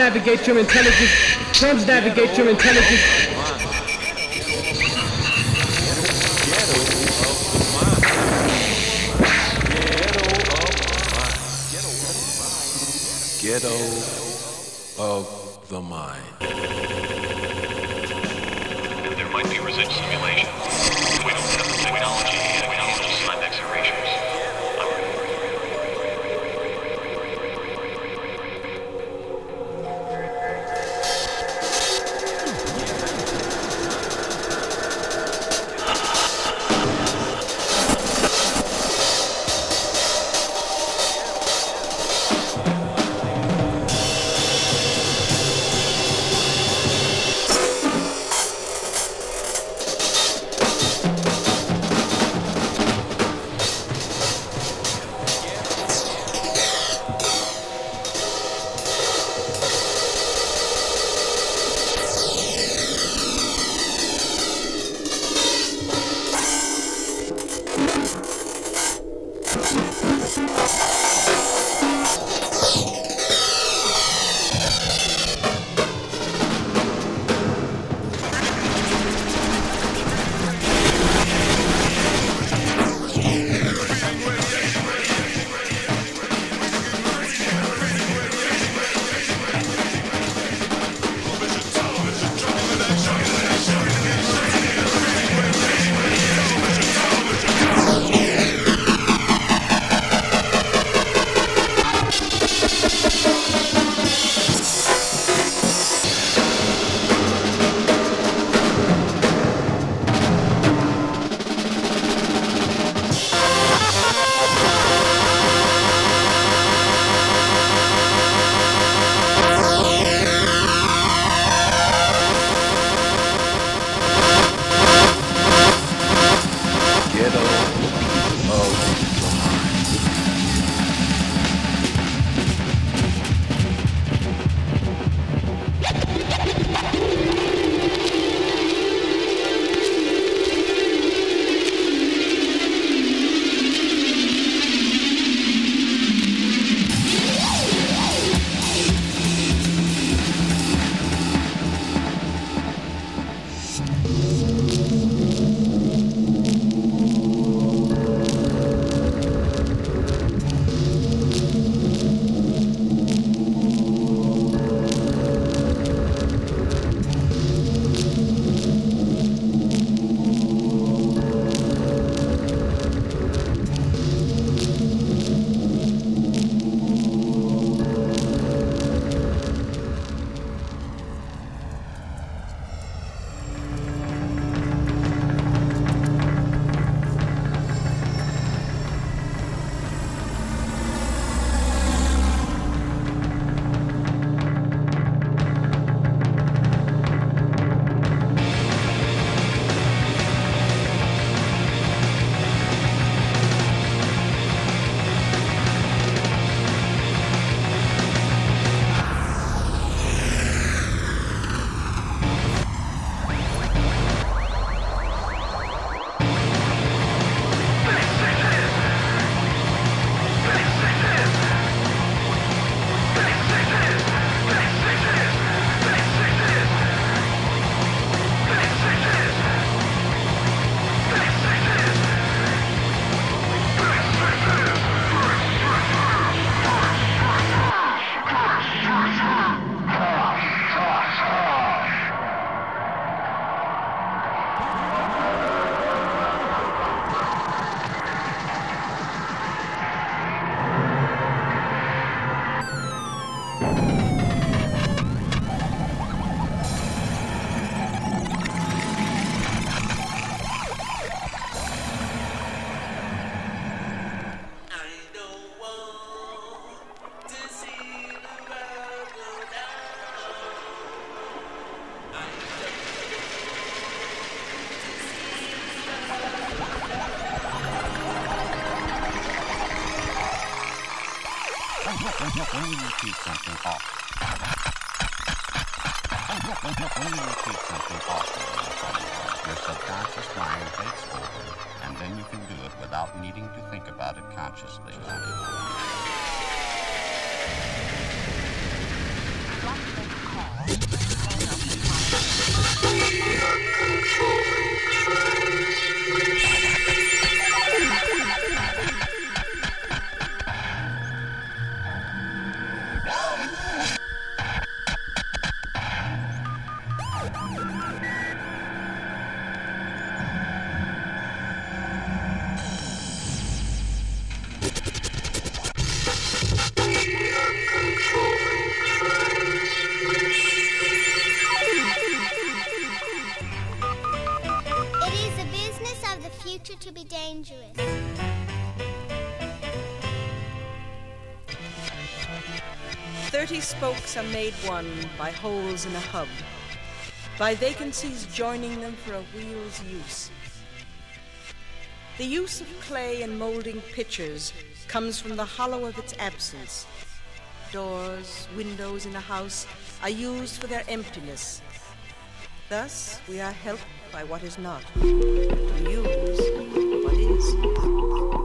Transnavigate your intelligence. Terms navigate your intelligence. Spokes are made one by holes in a hub, by vacancies joining them for a wheel's use. The use of clay in molding pictures comes from the hollow of its absence. Doors, windows in a house are used for their emptiness. Thus, we are helped by what is not, to use what is.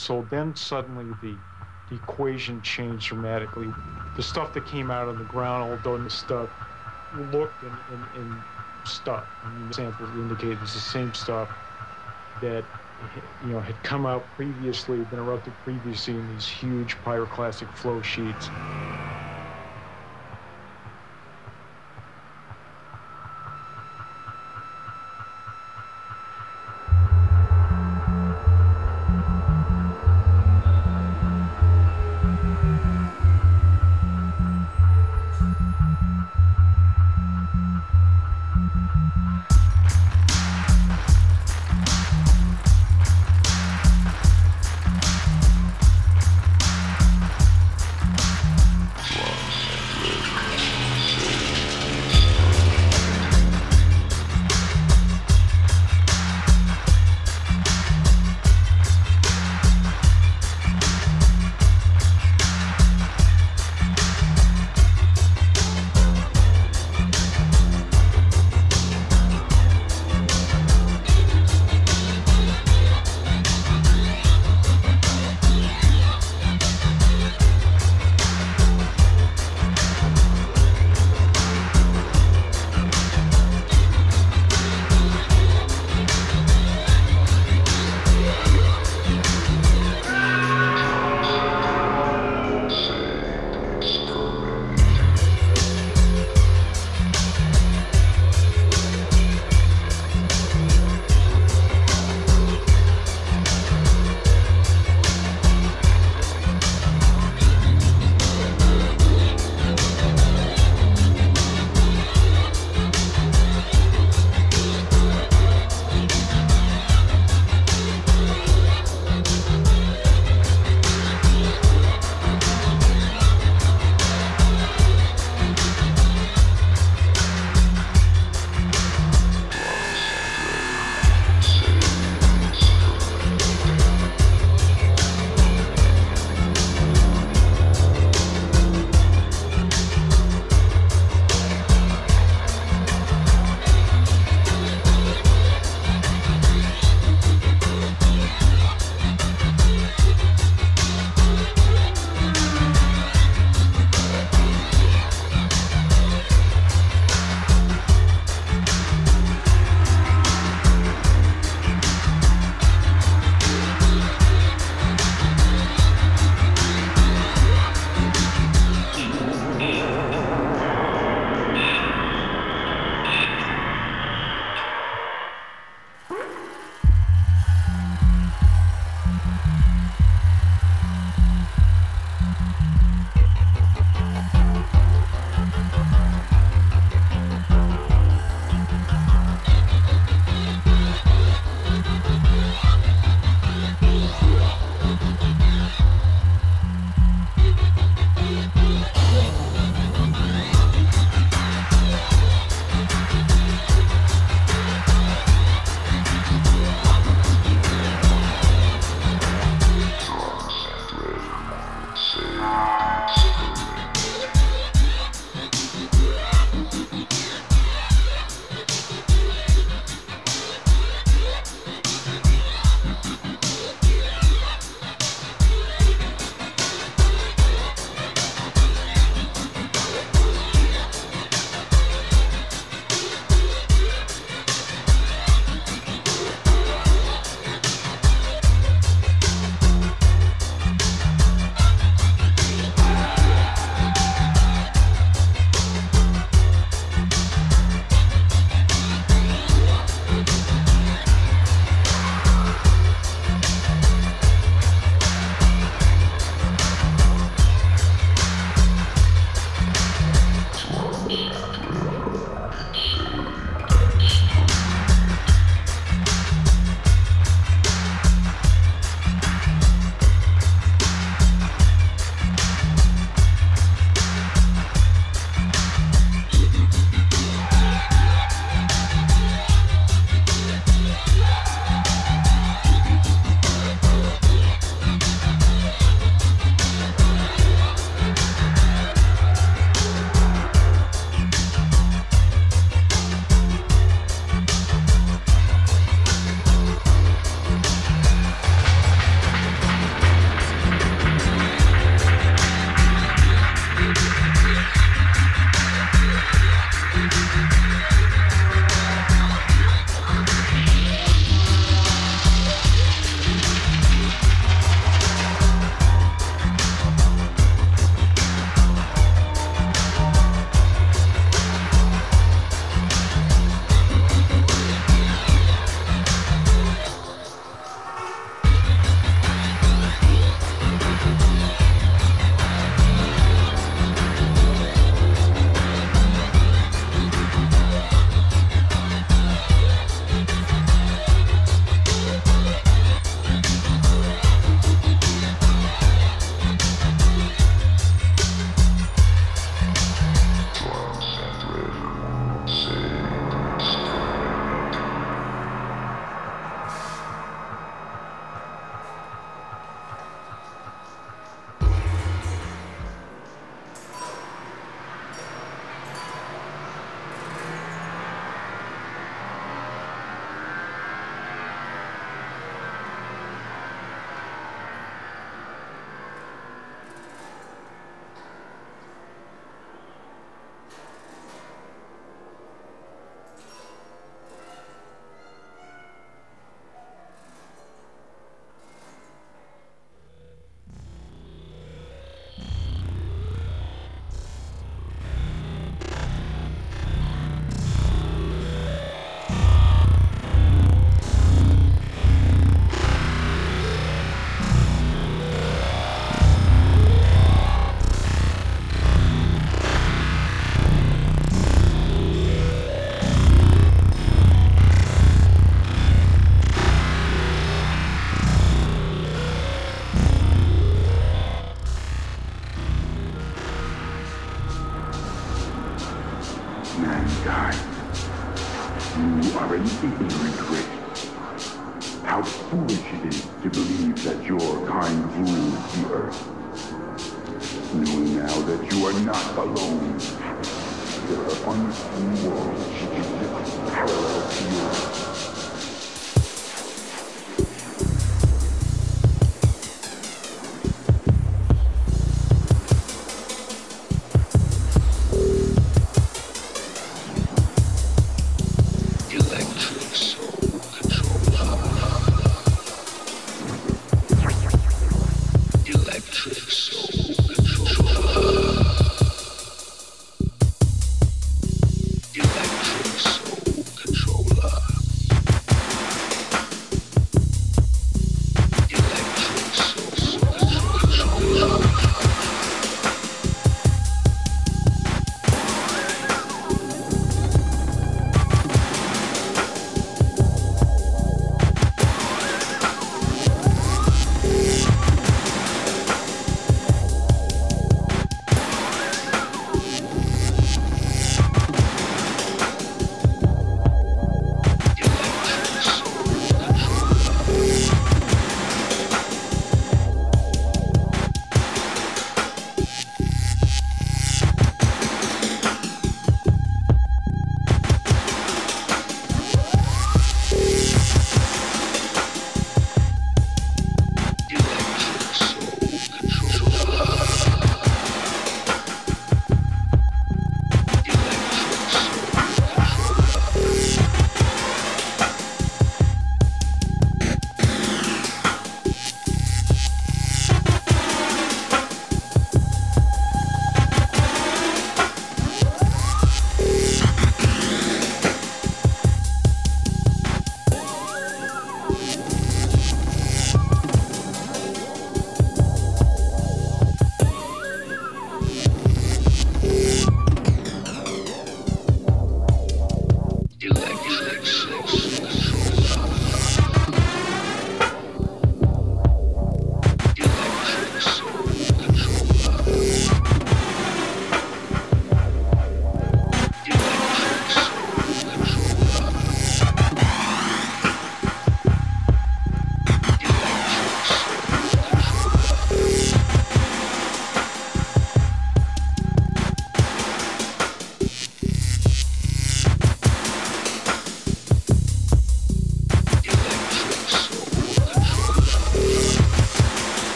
So then suddenly the, the equation changed dramatically. The stuff that came out of the ground, all done stuff, looked and, and, and stuff. I mean, the samples indicate it's the same stuff that you know had come out previously, been erupted previously in these huge pyroclastic flow sheets.